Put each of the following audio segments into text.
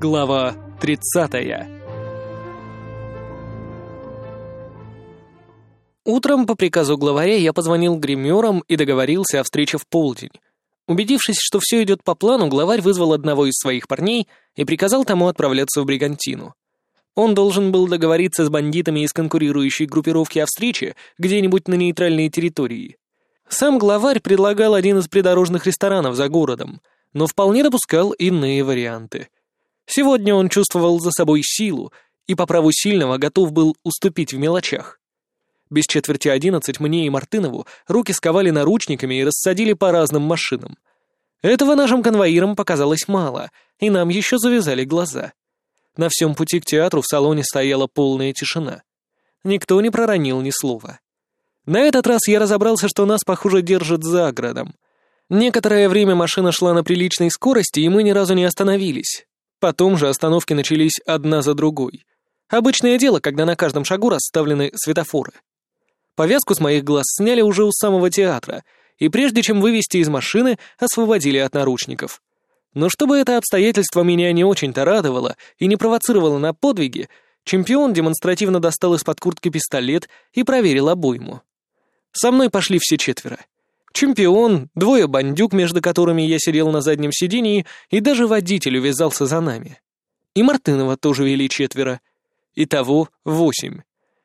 Глава 30 Утром по приказу главаря я позвонил гримерам и договорился о встрече в полдень. Убедившись, что все идет по плану, главарь вызвал одного из своих парней и приказал тому отправляться в Бригантину. Он должен был договориться с бандитами из конкурирующей группировки о встрече где-нибудь на нейтральной территории. Сам главарь предлагал один из придорожных ресторанов за городом, но вполне допускал иные варианты. Сегодня он чувствовал за собой силу и по праву сильного готов был уступить в мелочах. Без четверти одиннадцать мне и Мартынову руки сковали наручниками и рассадили по разным машинам. Этого нашим конвоирам показалось мало, и нам еще завязали глаза. На всем пути к театру в салоне стояла полная тишина. Никто не проронил ни слова. На этот раз я разобрался, что нас, похоже, держат за городом. Некоторое время машина шла на приличной скорости, и мы ни разу не остановились. Потом же остановки начались одна за другой. Обычное дело, когда на каждом шагу расставлены светофоры. Повязку с моих глаз сняли уже у самого театра, и прежде чем вывести из машины, освободили от наручников. Но чтобы это обстоятельство меня не очень-то радовало и не провоцировало на подвиги, чемпион демонстративно достал из-под куртки пистолет и проверил обойму. Со мной пошли все четверо. Чемпион, двое бандюк, между которыми я сидел на заднем сидении, и даже водитель увязался за нами. И Мартынова тоже вели четверо. Итого восемь.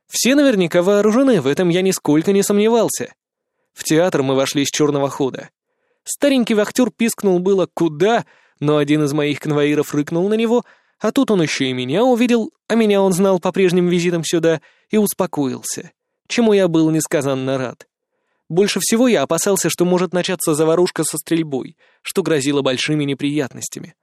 Все наверняка вооружены, в этом я нисколько не сомневался. В театр мы вошли с черного хода. Старенький вахтер пискнул было «Куда?», но один из моих конвоиров рыкнул на него, а тут он еще и меня увидел, а меня он знал по прежним визитам сюда, и успокоился чему я был несказанно рад. Больше всего я опасался, что может начаться заварушка со стрельбой, что грозило большими неприятностями.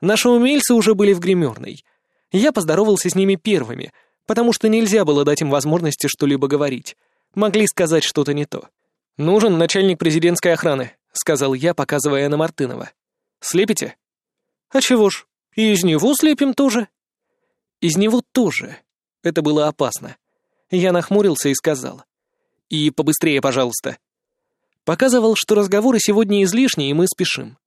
Наши умельцы уже были в гримерной. Я поздоровался с ними первыми, потому что нельзя было дать им возможности что-либо говорить. Могли сказать что-то не то. «Нужен начальник президентской охраны», — сказал я, показывая на Мартынова. «Слепите?» «А чего ж, и из него слепим тоже?» «Из него тоже». Это было опасно. Я нахмурился и сказал. «И побыстрее, пожалуйста». Показывал, что разговоры сегодня излишни, и мы спешим.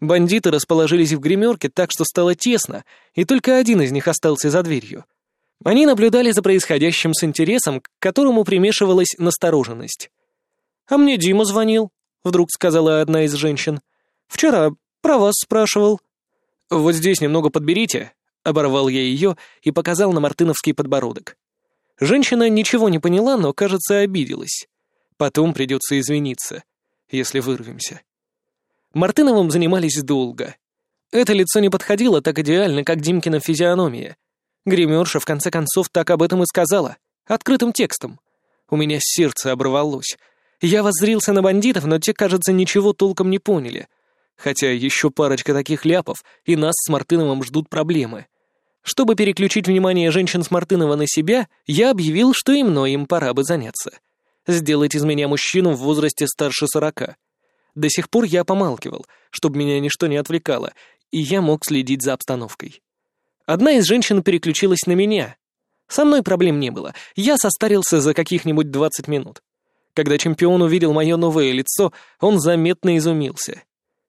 Бандиты расположились в гримерке так, что стало тесно, и только один из них остался за дверью. Они наблюдали за происходящим с интересом, к которому примешивалась настороженность. «А мне Дима звонил», — вдруг сказала одна из женщин. «Вчера про вас спрашивал». «Вот здесь немного подберите», — оборвал я ее и показал на мартыновский подбородок. Женщина ничего не поняла, но, кажется, обиделась. Потом придется извиниться, если вырвемся. Мартыновым занимались долго. Это лицо не подходило так идеально, как Димкина физиономия. Гримерша, в конце концов, так об этом и сказала. Открытым текстом. У меня сердце оборвалось. Я воззрился на бандитов, но те, кажется, ничего толком не поняли. Хотя еще парочка таких ляпов, и нас с Мартыновым ждут проблемы. Чтобы переключить внимание женщин с Мартынова на себя, я объявил, что и мной им пора бы заняться. Сделать из меня мужчину в возрасте старше сорока. До сих пор я помалкивал, чтобы меня ничто не отвлекало, и я мог следить за обстановкой. Одна из женщин переключилась на меня. Со мной проблем не было, я состарился за каких-нибудь двадцать минут. Когда чемпион увидел мое новое лицо, он заметно изумился.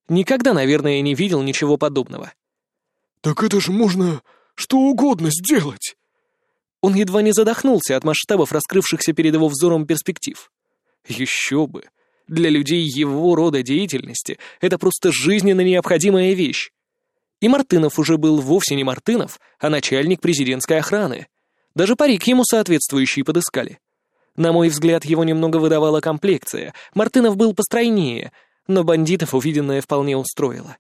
Никогда, наверное, не видел ничего подобного. «Так это же можно что угодно сделать!» Он едва не задохнулся от масштабов раскрывшихся перед его взором перспектив. Еще бы! Для людей его рода деятельности это просто жизненно необходимая вещь. И Мартынов уже был вовсе не Мартынов, а начальник президентской охраны. Даже парик ему соответствующий подыскали. На мой взгляд, его немного выдавала комплекция. Мартынов был постройнее, но бандитов увиденное вполне устроило.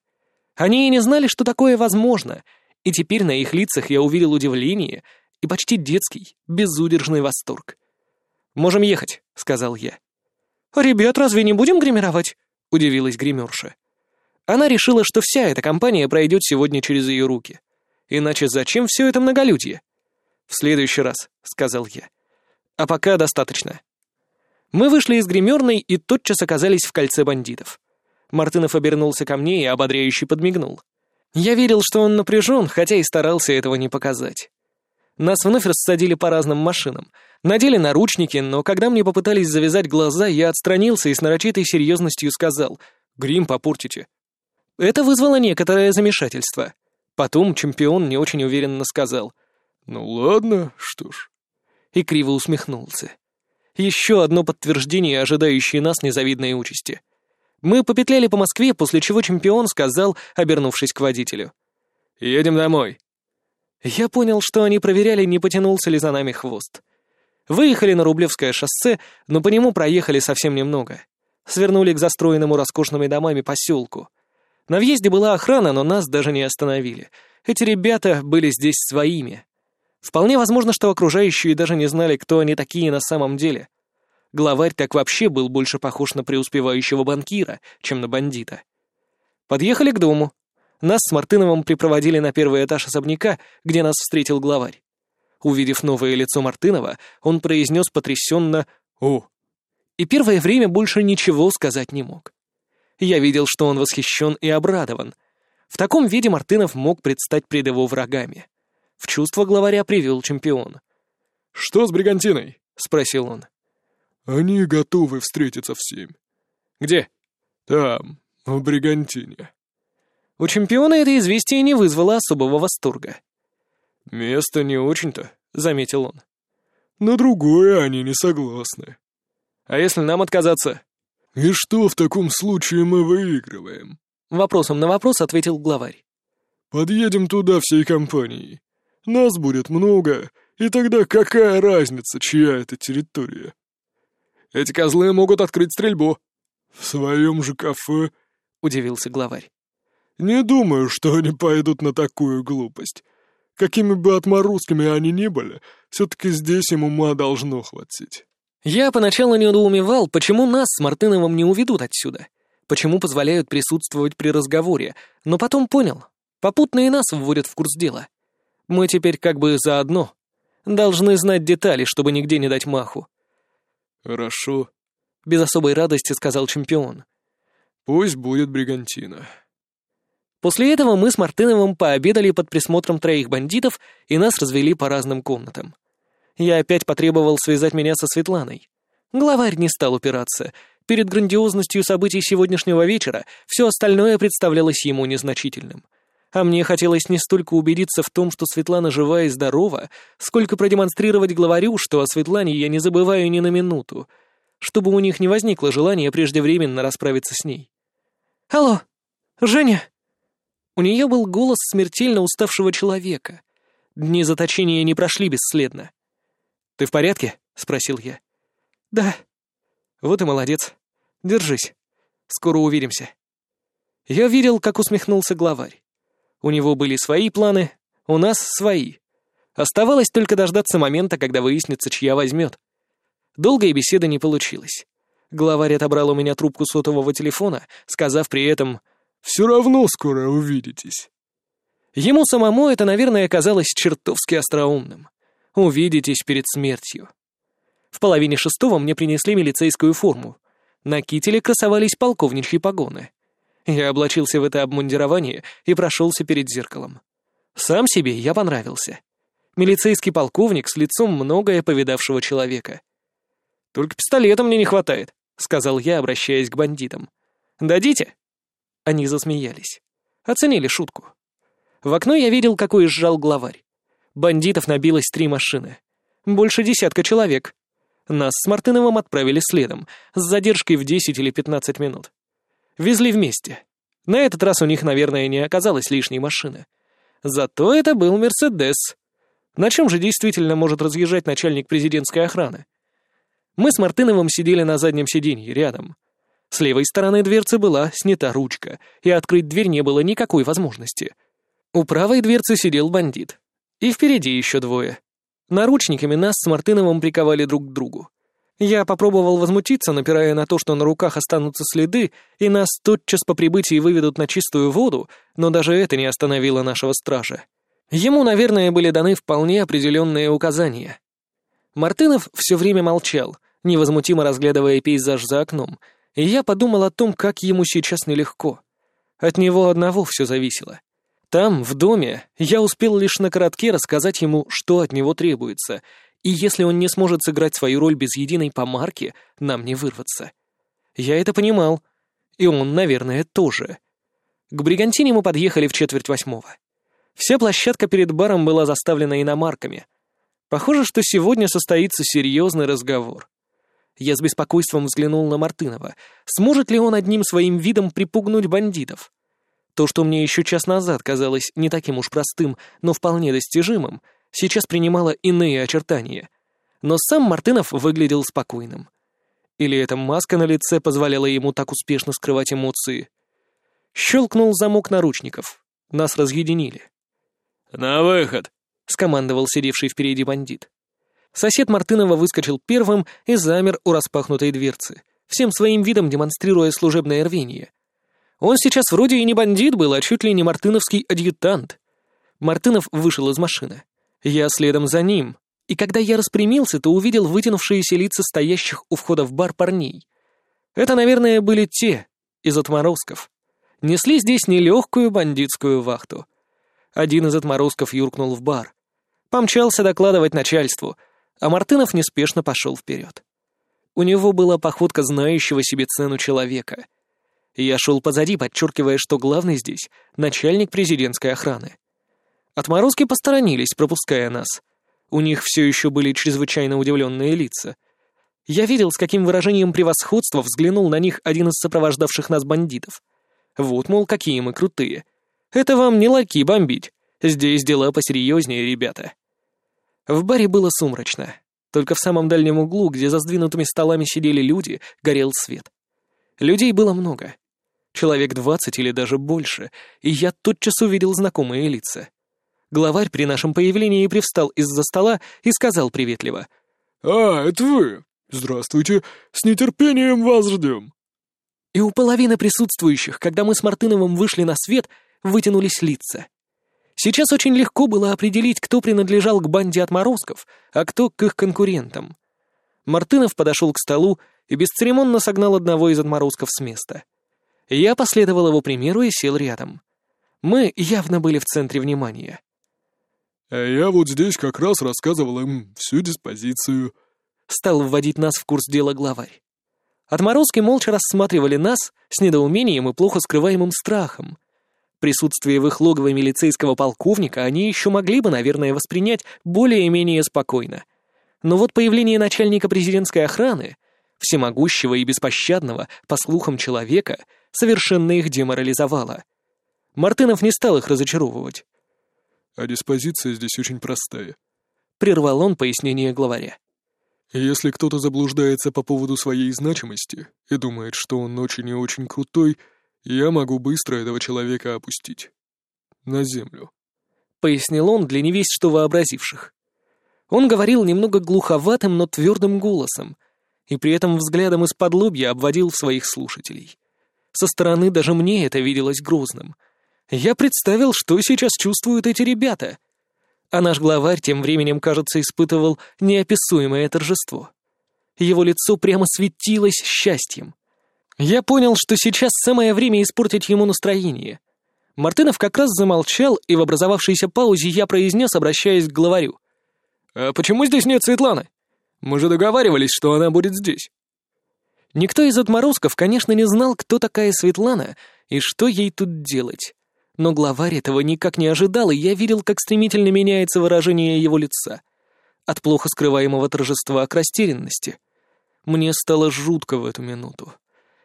Они и не знали, что такое возможно — и теперь на их лицах я увидел удивление и почти детский, безудержный восторг. «Можем ехать», — сказал я. «А ребят разве не будем гримировать?» — удивилась гримерша. Она решила, что вся эта компания пройдет сегодня через ее руки. Иначе зачем все это многолюдье? «В следующий раз», — сказал я. «А пока достаточно». Мы вышли из гримерной и тотчас оказались в кольце бандитов. Мартынов обернулся ко мне и ободряюще подмигнул. Я верил, что он напряжен, хотя и старался этого не показать. Нас вновь рассадили по разным машинам, надели наручники, но когда мне попытались завязать глаза, я отстранился и с нарочитой серьезностью сказал «Грим попортите». Это вызвало некоторое замешательство. Потом чемпион не очень уверенно сказал «Ну ладно, что ж». И криво усмехнулся. Еще одно подтверждение, ожидающее нас незавидной участи. Мы попетляли по Москве, после чего чемпион сказал, обернувшись к водителю. «Едем домой». Я понял, что они проверяли, не потянулся ли за нами хвост. Выехали на Рублевское шоссе, но по нему проехали совсем немного. Свернули к застроенному роскошными домами поселку. На въезде была охрана, но нас даже не остановили. Эти ребята были здесь своими. Вполне возможно, что окружающие даже не знали, кто они такие на самом деле. Главарь так вообще был больше похож на преуспевающего банкира, чем на бандита. Подъехали к дому. Нас с Мартыновым припроводили на первый этаж особняка, где нас встретил главарь. Увидев новое лицо Мартынова, он произнес потрясенно «О!» и первое время больше ничего сказать не мог. Я видел, что он восхищен и обрадован. В таком виде Мартынов мог предстать пред его врагами. В чувство главаря привел чемпион. «Что с Бригантиной?» — спросил он. «Они готовы встретиться в семь». «Где?» «Там, в Бригантине». У чемпиона это известие не вызвало особого восторга. «Место не очень-то», — заметил он. «На другое они не согласны». «А если нам отказаться?» «И что в таком случае мы выигрываем?» Вопросом на вопрос ответил главарь. «Подъедем туда всей компанией. Нас будет много, и тогда какая разница, чья это территория?» «Эти козлы могут открыть стрельбу». «В своем же кафе?» — удивился главарь. «Не думаю, что они пойдут на такую глупость. Какими бы отморозками они ни были, все-таки здесь им ума должно хватить». Я поначалу недоумевал, почему нас с Мартыновым не уведут отсюда, почему позволяют присутствовать при разговоре, но потом понял, попутно и нас вводят в курс дела. Мы теперь как бы заодно. Должны знать детали, чтобы нигде не дать маху. «Хорошо», — без особой радости сказал чемпион. «Пусть будет бригантина». После этого мы с Мартыновым пообедали под присмотром троих бандитов и нас развели по разным комнатам. Я опять потребовал связать меня со Светланой. Главарь не стал упираться. Перед грандиозностью событий сегодняшнего вечера все остальное представлялось ему незначительным. А мне хотелось не столько убедиться в том, что Светлана жива и здорова, сколько продемонстрировать главарю, что о Светлане я не забываю ни на минуту, чтобы у них не возникло желания преждевременно расправиться с ней. «Алло, Женя!» У нее был голос смертельно уставшего человека. Дни заточения не прошли бесследно. «Ты в порядке?» — спросил я. «Да». «Вот и молодец. Держись. Скоро увидимся». Я видел, как усмехнулся главарь. У него были свои планы, у нас свои. Оставалось только дождаться момента, когда выяснится, чья возьмет. Долгая беседа не получилась. Главарь отобрал у меня трубку сотового телефона, сказав при этом «Все равно скоро увидитесь». Ему самому это, наверное, казалось чертовски остроумным. Увидитесь перед смертью. В половине шестого мне принесли милицейскую форму. На кителе красовались полковничьи погоны. Я облачился в это обмундирование и прошелся перед зеркалом. Сам себе я понравился. Милицейский полковник с лицом многое повидавшего человека. «Только пистолета мне не хватает», — сказал я, обращаясь к бандитам. «Дадите?» Они засмеялись. Оценили шутку. В окно я видел, какой сжал главарь. Бандитов набилось три машины. Больше десятка человек. Нас с Мартыновым отправили следом, с задержкой в 10 или 15 минут. Везли вместе. На этот раз у них, наверное, не оказалось лишней машины. Зато это был Мерседес. На чем же действительно может разъезжать начальник президентской охраны? Мы с Мартыновым сидели на заднем сиденье рядом. С левой стороны дверцы была снята ручка, и открыть дверь не было никакой возможности. У правой дверцы сидел бандит. И впереди еще двое. Наручниками нас с Мартыновым приковали друг к другу. Я попробовал возмутиться, напирая на то, что на руках останутся следы, и нас тотчас по прибытии выведут на чистую воду, но даже это не остановило нашего стража. Ему, наверное, были даны вполне определенные указания. Мартынов все время молчал, невозмутимо разглядывая пейзаж за окном, и я подумал о том, как ему сейчас нелегко. От него одного все зависело. Там, в доме, я успел лишь на коротке рассказать ему, что от него требуется, и если он не сможет сыграть свою роль без единой помарки, нам не вырваться. Я это понимал. И он, наверное, тоже. К Бригантине мы подъехали в четверть восьмого. Вся площадка перед баром была заставлена иномарками. Похоже, что сегодня состоится серьезный разговор. Я с беспокойством взглянул на Мартынова. Сможет ли он одним своим видом припугнуть бандитов? То, что мне еще час назад казалось не таким уж простым, но вполне достижимым, сейчас принимало иные очертания. Но сам Мартынов выглядел спокойным. Или эта маска на лице позволяла ему так успешно скрывать эмоции? Щелкнул замок наручников. Нас разъединили. «На выход!» — скомандовал сидевший впереди бандит. Сосед Мартынова выскочил первым и замер у распахнутой дверцы, всем своим видом демонстрируя служебное рвение. Он сейчас вроде и не бандит был, а чуть ли не мартыновский адъютант. Мартынов вышел из машины. Я следом за ним, и когда я распрямился, то увидел вытянувшиеся лица стоящих у входа в бар парней. Это, наверное, были те, из отморозков. Несли здесь нелегкую бандитскую вахту. Один из отморозков юркнул в бар. Помчался докладывать начальству — а Мартынов неспешно пошел вперед. У него была походка знающего себе цену человека. Я шел позади, подчеркивая, что главный здесь — начальник президентской охраны. Отморозки посторонились, пропуская нас. У них все еще были чрезвычайно удивленные лица. Я видел, с каким выражением превосходства взглянул на них один из сопровождавших нас бандитов. Вот, мол, какие мы крутые. Это вам не лаки бомбить. Здесь дела посерьезнее, ребята. В баре было сумрачно. Только в самом дальнем углу, где за сдвинутыми столами сидели люди, горел свет. Людей было много. Человек двадцать или даже больше, и я тотчас увидел знакомые лица. Главарь при нашем появлении привстал из-за стола и сказал приветливо. «А, это вы! Здравствуйте! С нетерпением вас ждем!» И у половины присутствующих, когда мы с Мартыновым вышли на свет, вытянулись лица. Сейчас очень легко было определить, кто принадлежал к банде отморозков, а кто к их конкурентам. Мартынов подошел к столу и бесцеремонно согнал одного из отморозков с места. Я последовал его примеру и сел рядом. Мы явно были в центре внимания. «А я вот здесь как раз рассказывал им всю диспозицию», — стал вводить нас в курс дела главарь. Отморозки молча рассматривали нас с недоумением и плохо скрываемым страхом — Присутствие в их логове милицейского полковника они еще могли бы, наверное, воспринять более-менее спокойно. Но вот появление начальника президентской охраны, всемогущего и беспощадного, по слухам человека, совершенно их деморализовало. Мартынов не стал их разочаровывать. «А диспозиция здесь очень простая», — прервал он пояснение главаря. «Если кто-то заблуждается по поводу своей значимости и думает, что он очень и очень крутой, — я могу быстро этого человека опустить. На землю. Пояснил он для невесть что вообразивших. Он говорил немного глуховатым, но твердым голосом, и при этом взглядом из-под лобья обводил своих слушателей. Со стороны даже мне это виделось грозным. Я представил, что сейчас чувствуют эти ребята. А наш главарь тем временем, кажется, испытывал неописуемое торжество. Его лицо прямо светилось счастьем. Я понял, что сейчас самое время испортить ему настроение. Мартынов как раз замолчал, и в образовавшейся паузе я произнес, обращаясь к главарю. «А почему здесь нет Светланы? Мы же договаривались, что она будет здесь». Никто из отморозков, конечно, не знал, кто такая Светлана и что ей тут делать. Но главарь этого никак не ожидал, и я видел, как стремительно меняется выражение его лица. От плохо скрываемого торжества к растерянности. Мне стало жутко в эту минуту.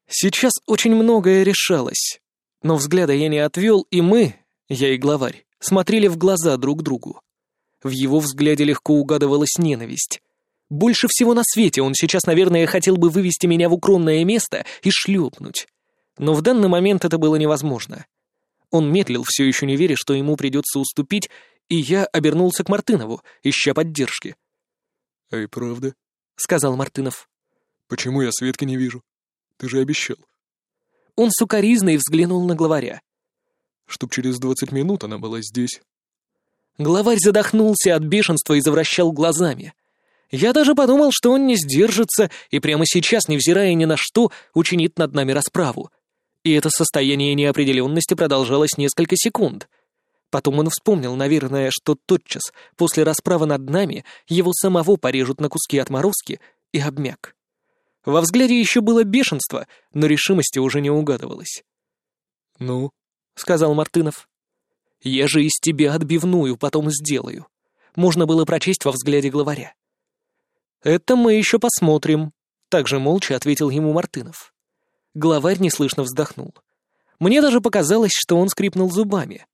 Сейчас очень многое решалось. Но взгляда я не отвел, и мы, я и главарь, смотрели в глаза друг другу. В его взгляде легко угадывалась ненависть. Больше всего на свете он сейчас, наверное, хотел бы вывести меня в укромное место и шлепнуть. Но в данный момент это было невозможно. Он медлил, все еще не веря, что ему придется уступить, и я обернулся к Мартынову, ища поддержки. «Эй, правда?» — сказал Мартынов. «Почему я Светки не вижу?» Ты же обещал. Он сукоризной взглянул на главаря. Чтоб через двадцать минут она была здесь. Главарь задохнулся от бешенства и завращал глазами. Я даже подумал, что он не сдержится и прямо сейчас, невзирая ни на что, учинит над нами расправу. И это состояние неопределенности продолжалось несколько секунд. Потом он вспомнил, наверное, что тотчас, после расправы над нами, его самого порежут на куски отморозки, и обмяк. Во взгляде еще было бешенство, но решимости уже не угадывалось. «Ну?» — сказал Мартынов. Я же из тебя отбивную потом сделаю. Можно было прочесть во взгляде главаря. Это мы еще посмотрим, также молча ответил ему Мартынов. Главарь неслышно вздохнул. Мне даже показалось, что он скрипнул зубами.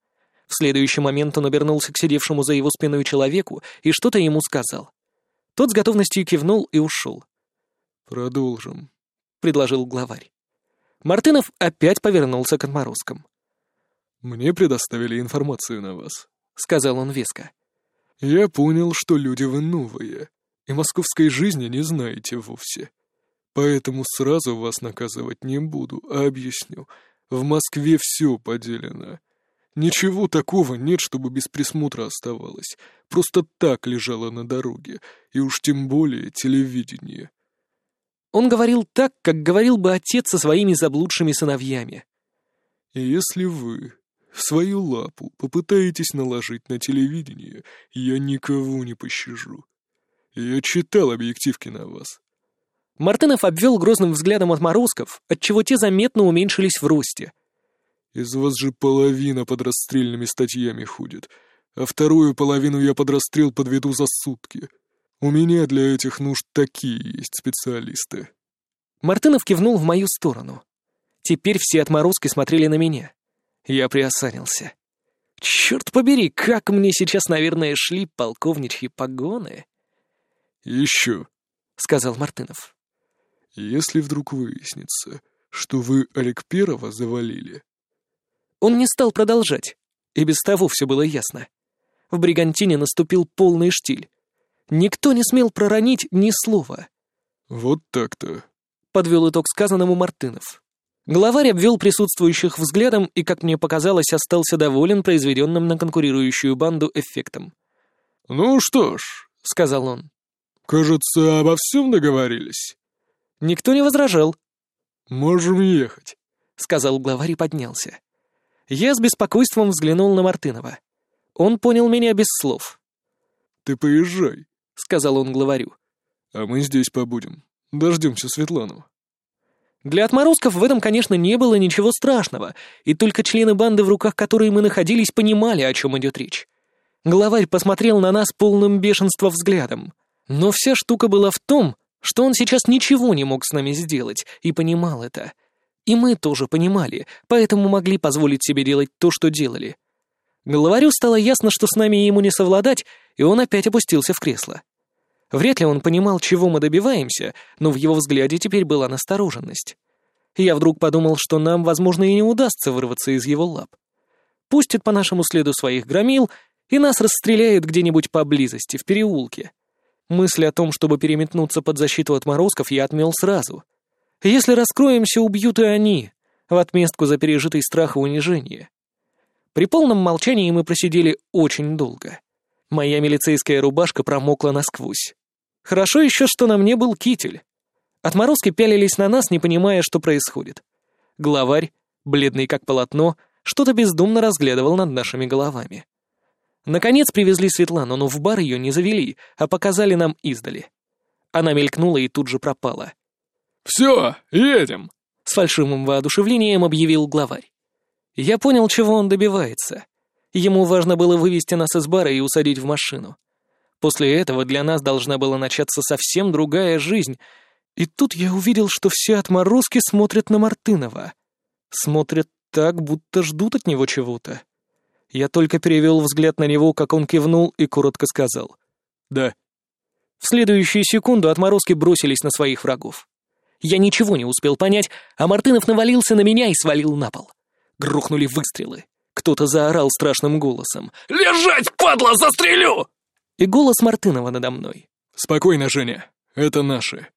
В следующий момент он обернулся к сидевшему за его спиной человеку и что-то ему сказал. Тот с готовностью кивнул и ушел. «Продолжим», — предложил главарь. Мартынов опять повернулся к отморозкам. «Мне предоставили информацию на вас», — сказал он веско. «Я понял, что люди вы новые, и московской жизни не знаете вовсе. Поэтому сразу вас наказывать не буду, а объясню. В Москве все поделено. Ничего такого нет, чтобы без присмотра оставалось. Просто так лежало на дороге, и уж тем более телевидение. Он говорил так, как говорил бы отец со своими заблудшими сыновьями. «Если вы свою лапу попытаетесь наложить на телевидение, я никого не пощажу. Я читал объективки на вас». Мартынов обвел грозным взглядом отморозков, отчего те заметно уменьшились в росте. «Из вас же половина под расстрельными статьями ходит, а вторую половину я под расстрел подведу за сутки». У меня для этих нужд такие есть специалисты. Мартынов кивнул в мою сторону. Теперь все отморозки смотрели на меня. Я приосанился. Черт побери, как мне сейчас, наверное, шли полковничьи погоны. Еще, сказал Мартынов. Если вдруг выяснится, что вы Олег Первого завалили. Он не стал продолжать, и без того все было ясно. В Бригантине наступил полный штиль. Никто не смел проронить ни слова. «Вот так-то», — подвел итог сказанному Мартынов. Главарь обвел присутствующих взглядом и, как мне показалось, остался доволен произведенным на конкурирующую банду эффектом. «Ну что ж», — сказал он, — «кажется, обо всем договорились». Никто не возражал. «Можем ехать», — сказал главарь и поднялся. Я с беспокойством взглянул на Мартынова. Он понял меня без слов. «Ты поезжай», сказал он главарю. «А мы здесь побудем. Дождемся Светлану». Для отморозков в этом, конечно, не было ничего страшного, и только члены банды, в руках которой мы находились, понимали, о чем идет речь. Главарь посмотрел на нас полным бешенства взглядом. Но вся штука была в том, что он сейчас ничего не мог с нами сделать, и понимал это. И мы тоже понимали, поэтому могли позволить себе делать то, что делали. Главарю стало ясно, что с нами ему не совладать, и он опять опустился в кресло. Вряд ли он понимал, чего мы добиваемся, но в его взгляде теперь была настороженность. Я вдруг подумал, что нам, возможно, и не удастся вырваться из его лап. Пустят по нашему следу своих громил, и нас расстреляют где-нибудь поблизости, в переулке. Мысль о том, чтобы переметнуться под защиту отморозков, я отмел сразу. Если раскроемся, убьют и они, в отместку за пережитый страх и унижение. При полном молчании мы просидели очень долго. Моя милицейская рубашка промокла насквозь. Хорошо еще, что на мне был китель. Отморозки пялились на нас, не понимая, что происходит. Главарь, бледный как полотно, что-то бездумно разглядывал над нашими головами. Наконец привезли Светлану, но в бар ее не завели, а показали нам издали. Она мелькнула и тут же пропала. «Все, едем!» — с фальшивым воодушевлением объявил главарь. Я понял, чего он добивается. Ему важно было вывести нас из бара и усадить в машину. После этого для нас должна была начаться совсем другая жизнь. И тут я увидел, что все отморозки смотрят на Мартынова. Смотрят так, будто ждут от него чего-то. Я только перевел взгляд на него, как он кивнул и коротко сказал. «Да». В следующую секунду отморозки бросились на своих врагов. Я ничего не успел понять, а Мартынов навалился на меня и свалил на пол. Грохнули выстрелы. Кто-то заорал страшным голосом. «Лежать, падла, застрелю!» и голос Мартынова надо мной. «Спокойно, Женя, это наши».